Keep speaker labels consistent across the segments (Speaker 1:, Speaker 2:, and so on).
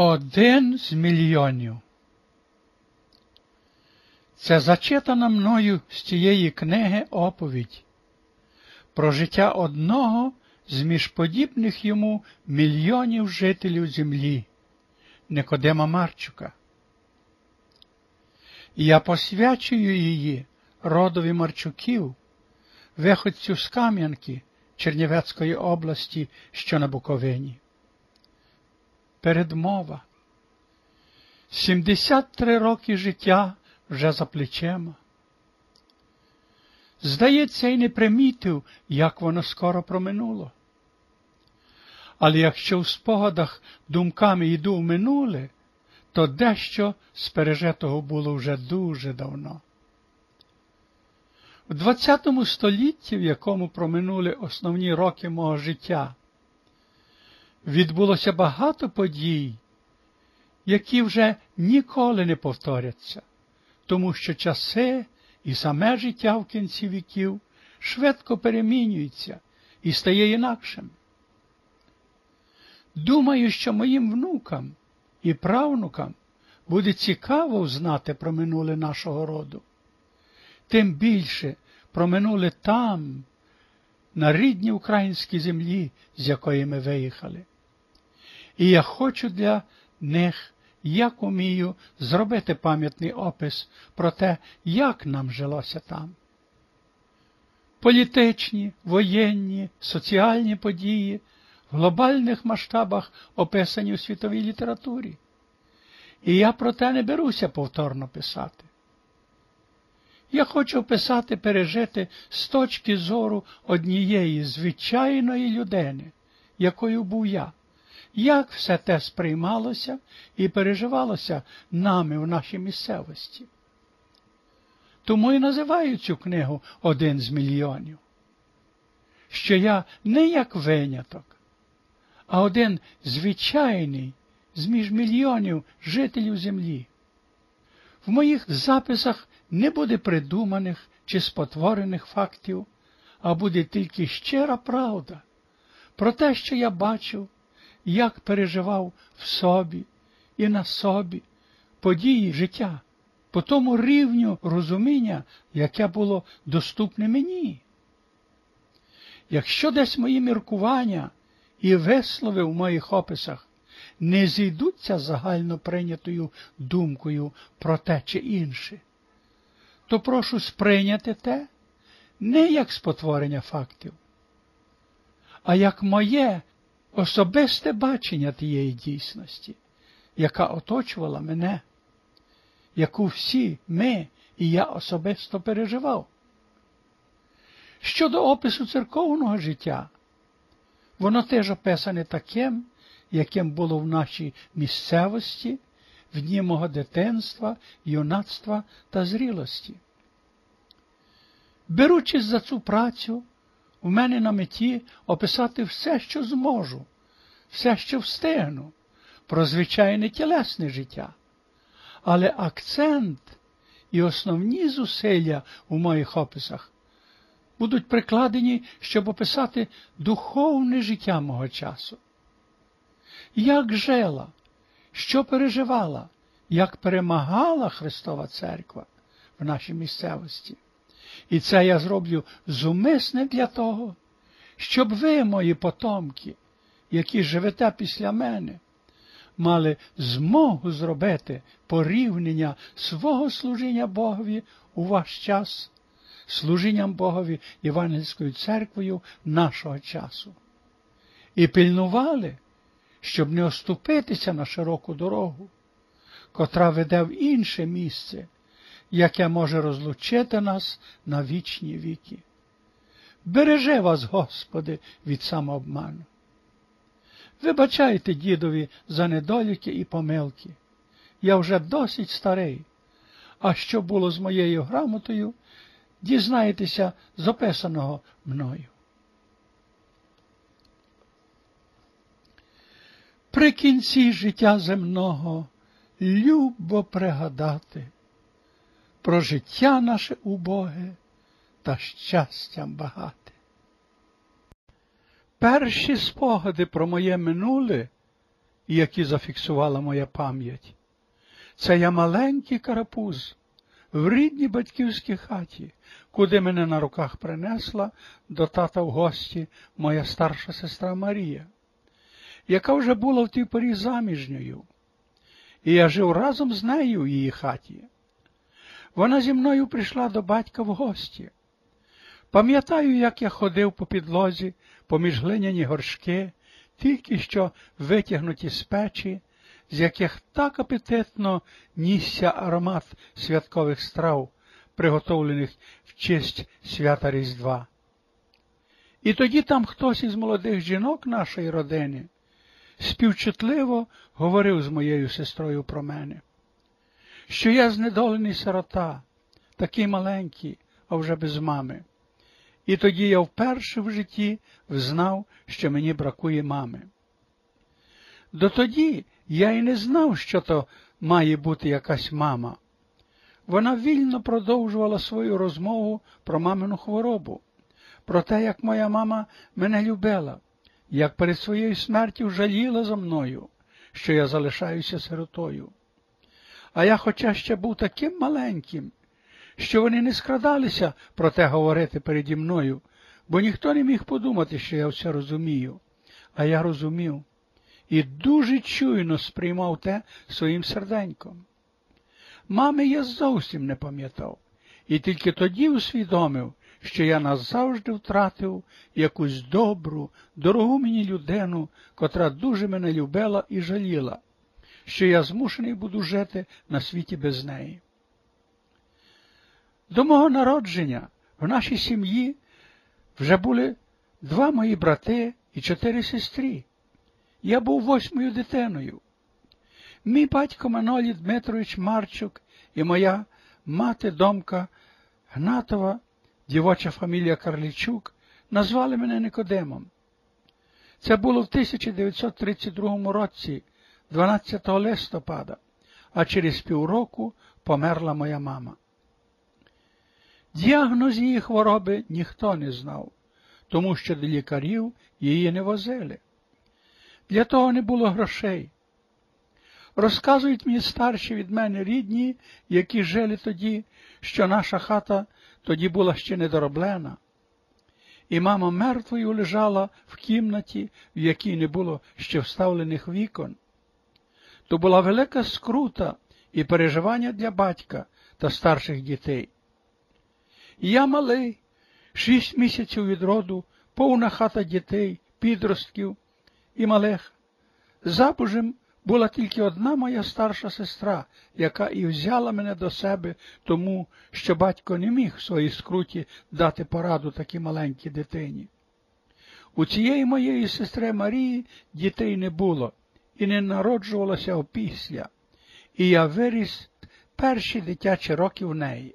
Speaker 1: Один з мільйонів. Це зачитана мною з цієї книги оповідь про життя одного з міжподібних йому мільйонів жителів землі, Никодема Марчука. Я посвячую її родові Марчуків, виходцю з Кам'янки Чернівецької області, що на Буковині. Передмова. 73 роки життя вже за плечима. Здається, й не примітив, як воно скоро проминуло. Але якщо в спогадах думками йду в минуле, то дещо з пережитого було вже дуже давно. У ХХ столітті, в якому проминули основні роки мого життя, відбулося багато подій, які вже ніколи не повторяться, тому що часи і саме життя в кінці віків швидко перемінюється і стає інакшим. Думаю, що моїм внукам і правнукам буде цікаво знати про минуле нашого роду. Тим більше про минуле там, на рідній українській землі, з якої ми виїхали. І я хочу для них, як умію, зробити пам'ятний опис про те, як нам жилося там. Політичні, воєнні, соціальні події в глобальних масштабах описані у світовій літературі. І я про те не беруся повторно писати. Я хочу описати пережити з точки зору однієї звичайної людини, якою був я, як все те сприймалося і переживалося нами в нашій місцевості. Тому і називаю цю книгу Один з мільйонів, що я не як виняток, а один звичайний з між мільйонів жителів землі. В моїх записах не буде придуманих чи спотворених фактів, а буде тільки щира правда про те, що я бачив, як переживав в собі і на собі події життя, по тому рівню розуміння, яке було доступне мені. Якщо десь мої міркування і вислови в моїх описах не зійдуться загально прийнятою думкою про те чи інше, то прошу сприйняти те не як спотворення фактів, а як моє особисте бачення тієї дійсності, яка оточувала мене, яку всі ми і я особисто переживав. Щодо опису церковного життя, воно теж описане таким, яким було в нашій місцевості, в дні мого дитинства, юнацтва та зрілості. Беручись за цю працю, у мене на меті описати все, що зможу, все, що встигну, про звичайне тілесне життя. Але акцент і основні зусилля у моїх описах будуть прикладені, щоб описати духовне життя мого часу. Як жила, що переживала, як перемагала Христова Церква в нашій місцевості. І це я зроблю зумисне для того, щоб ви, мої потомки, які живете після мене, мали змогу зробити порівняння свого служіння Богові у ваш час, служінням Богові Євангельською церквою нашого часу. І пильнували, щоб не оступитися на широку дорогу, котра веде в інше місце, яке може розлучити нас на вічні віки. Береже вас, Господи, від самообману. Вибачайте дідові за недоліки і помилки. Я вже досить старий, а що було з моєю грамотою, дізнаєтеся з описаного мною. При кінці життя земного любо пригадати про життя наше убоге та щастям багате. Перші спогади про моє минуле які зафіксувала моя пам'ять. Це я маленький карапуз в рідній батьківській хаті, куди мене на руках принесла до тата в гості моя старша сестра Марія, яка вже була в тій порі заміжньою, і я жив разом з нею в її хаті. Вона зі мною прийшла до батька в гості. Пам'ятаю, як я ходив по підлозі, поміж глиняні горшки, тільки що витягнуті з печі, з яких так апетитно нісся аромат святкових страв, приготовлених в честь свята Різдва. І тоді там хтось із молодих жінок нашої родини співчутливо говорив з моєю сестрою про мене, що я знедолений сирота, такий маленький, а вже без мами. І тоді я вперше в житті взнав, що мені бракує мами. Дотоді я й не знав, що то має бути якась мама. Вона вільно продовжувала свою розмову про мамину хворобу, про те, як моя мама мене любила, як перед своєю смертю жаліла за мною, що я залишаюся сиротою. А я, хоча ще був таким маленьким, що вони не скрадалися про те говорити переді мною, бо ніхто не міг подумати, що я все розумію. А я розумів і дуже чуйно сприймав те своїм серденьком. Мами я зовсім не пам'ятав, і тільки тоді усвідомив, що я назавжди втратив якусь добру, дорогу мені людину, котра дуже мене любила і жаліла, що я змушений буду жити на світі без неї. До мого народження в нашій сім'ї вже були два мої брати і чотири сестрі. Я був восьмою дитиною. Мій батько Манолій Дмитрович Марчук і моя мати домка Гнатова, дівоча фамілія Карлічук, назвали мене Никодемом. Це було в 1932 році, 12 листопада, а через півроку померла моя мама. Діагноз її хвороби ніхто не знав, тому що до лікарів її не возили. Для того не було грошей. Розказують мені старші від мене рідні, які жили тоді, що наша хата тоді була ще недороблена. І мама мертвою лежала в кімнаті, в якій не було ще вставлених вікон. То була велика скрута і переживання для батька та старших дітей. Я малий, шість місяців від роду, повна хата дітей, підростків і малих. Запужем була тільки одна моя старша сестра, яка і взяла мене до себе, тому що батько не міг своїй скруті дати пораду такій маленькій дитині. У цієї моєї сестри Марії дітей не було і не народжувалося опісля, і я виріс перші дитячі роки в неї.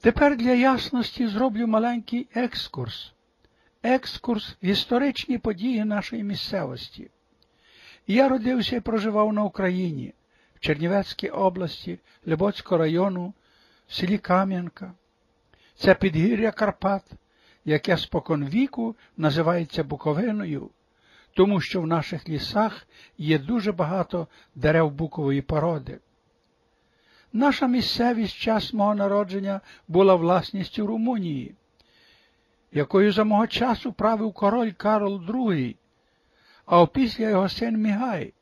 Speaker 1: Тепер для ясності зроблю маленький екскурс екскурс в історичні події нашої місцевості. Я родився і проживав на Україні, в Чернівецькій області, Лебоцького району, в селі Кам'янка. Це підгір'я Карпат, яке споконвіку називається Буковиною, тому що в наших лісах є дуже багато дерев букової породи. Наша місцевість час мого народження була власністю Румунії якою за мого часу правив король Карл II, а опісля його син Мігай.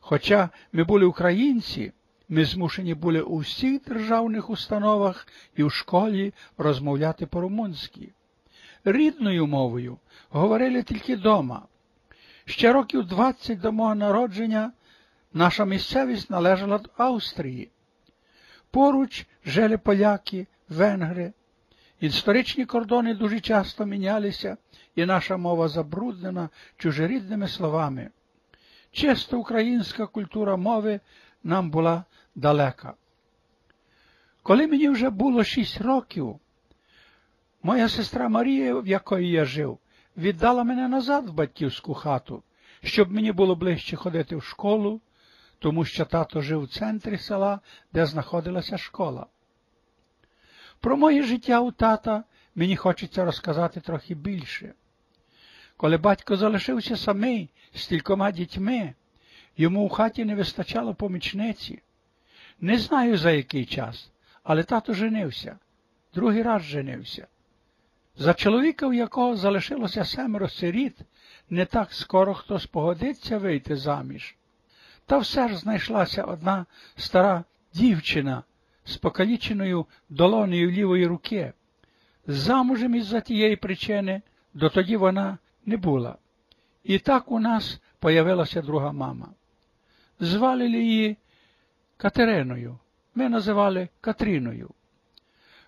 Speaker 1: Хоча ми були українці, ми змушені були у всіх державних установах і в школі розмовляти по-румунськи. Рідною мовою говорили тільки дома. Ще років двадцять до мого народження наша місцевість належала до Австрії. Поруч жили поляки, венгри, Історичні кордони дуже часто мінялися, і наша мова забруднена чужорідними словами. Чисто українська культура мови нам була далека. Коли мені вже було шість років, моя сестра Марія, в якої я жив, віддала мене назад в батьківську хату, щоб мені було ближче ходити в школу, тому що тато жив в центрі села, де знаходилася школа. Про моє життя у тата мені хочеться розказати трохи більше. Коли батько залишився самий з кількома дітьми, йому у хаті не вистачало помічниці. Не знаю за який час, але тато женився, другий раз женився. За чоловіка, у якого залишилося семеро сиріт, не так скоро хтось погодиться вийти заміж. Та все ж знайшлася одна стара дівчина з покаліченою долонею лівої руки. Замужем із-за тієї причини дотоді вона не була. І так у нас появилася друга мама. Звали її Катериною, ми називали Катріною.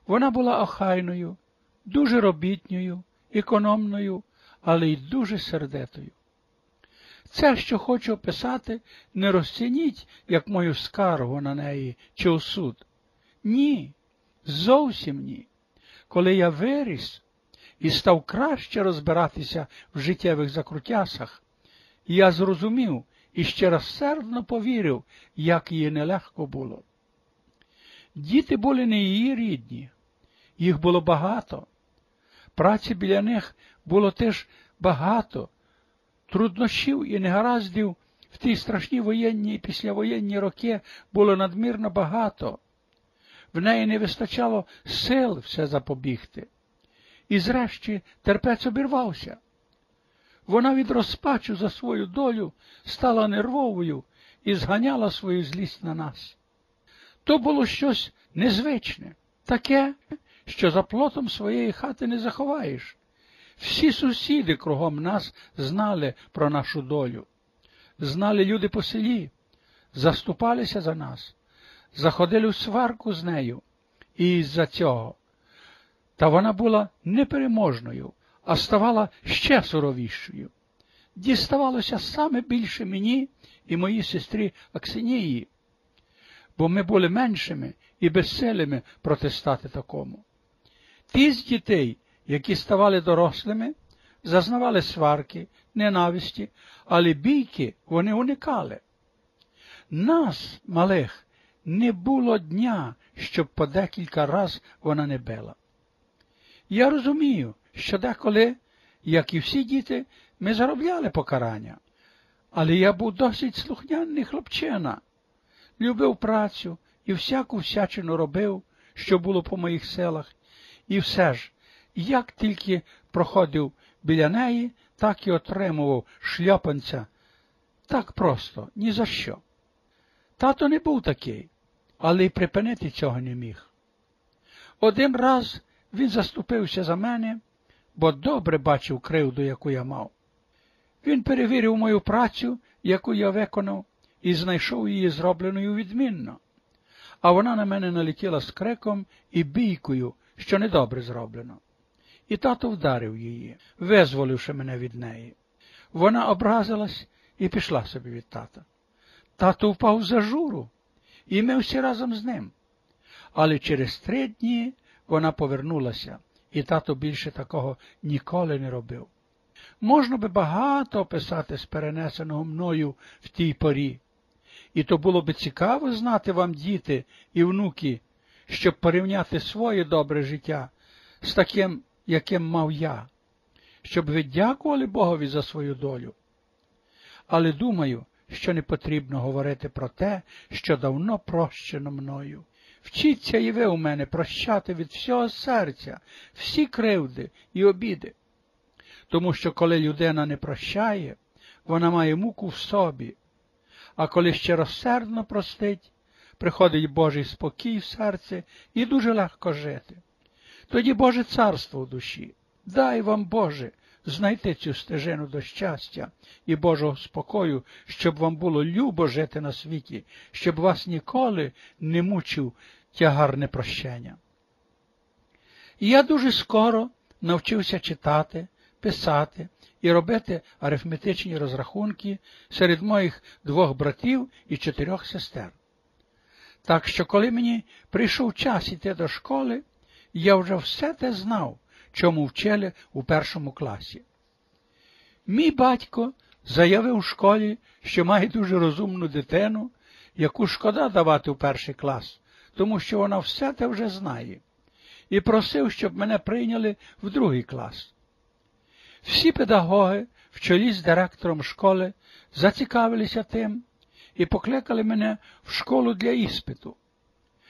Speaker 1: Вона була охайною, дуже робітньою, економною, але й дуже сердетою. Це, що хочу описати, не розцініть, як мою скаргу на неї чи у суд. Ні, зовсім ні. Коли я виріс і став краще розбиратися в життєвих закрутясах, я зрозумів і ще раз сердно повірив, як їй нелегко було. Діти були не її рідні, їх було багато. Праці біля них було теж багато, труднощів і негараздів в ті страшні воєнні і післявоєнні роки було надмірно багато. В неї не вистачало сил все запобігти. І зрешті терпець обірвався. Вона від розпачу за свою долю стала нервовою і зганяла свою злість на нас. То було щось незвичне, таке, що за плотом своєї хати не заховаєш. Всі сусіди кругом нас знали про нашу долю, знали люди по селі, заступалися за нас, заходили у сварку з нею і із-за цього. Та вона була непереможною, а ставала ще суровішою. Діставалося саме більше мені і моїй сестрі Аксинії, бо ми були меншими і безсилими протистати такому. Ті з дітей, які ставали дорослими, зазнавали сварки, ненависті, але бійки вони уникали. Нас, малих, не було дня, щоб по декілька раз вона не била. Я розумію, що деколи, як і всі діти, ми заробляли покарання, але я був досить слухняний хлопчина, любив працю і всяку всячину робив, що було по моїх селах, і все ж, як тільки проходив біля неї, так і отримував шльопанця. Так просто, ні за що. Тато не був такий, але й припинити цього не міг. Один раз він заступився за мене, бо добре бачив кривду, яку я мав. Він перевірив мою працю, яку я виконав, і знайшов її зробленою відмінно. А вона на мене налетіла з криком і бійкою, що недобре зроблено. І тато вдарив її, визволивши мене від неї. Вона образилась і пішла собі від тата. Тато впав за журу, і ми всі разом з ним. Але через три дні вона повернулася, і тато більше такого ніколи не робив. Можна би багато описати з перенесеного мною в тій порі, і то було би цікаво знати вам, діти і внуки, щоб порівняти своє добре життя з таким, яким мав я, щоб ви дякували Богові за свою долю. Але думаю, що не потрібно говорити про те, що давно прощено мною. Вчіться і ви у мене прощати від всього серця, всі кривди і обіди. Тому що коли людина не прощає, вона має муку в собі, а коли щиросердно простить, приходить Божий спокій в серце і дуже легко жити. Тоді Боже царство в душі. Дай вам, Боже, знайти цю стежину до щастя і Божого спокою, щоб вам було любо жити на світі, щоб вас ніколи не мучив тягар непрощення. І я дуже скоро навчився читати, писати і робити арифметичні розрахунки серед моїх двох братів і чотирьох сестер. Так що, коли мені прийшов час іти до школи, я вже все те знав, чому вчили у першому класі. Мій батько заявив у школі, що має дуже розумну дитину, яку шкода давати у перший клас, тому що вона все те вже знає, і просив, щоб мене прийняли в другий клас. Всі педагоги в чолі з директором школи зацікавилися тим і покликали мене в школу для іспиту.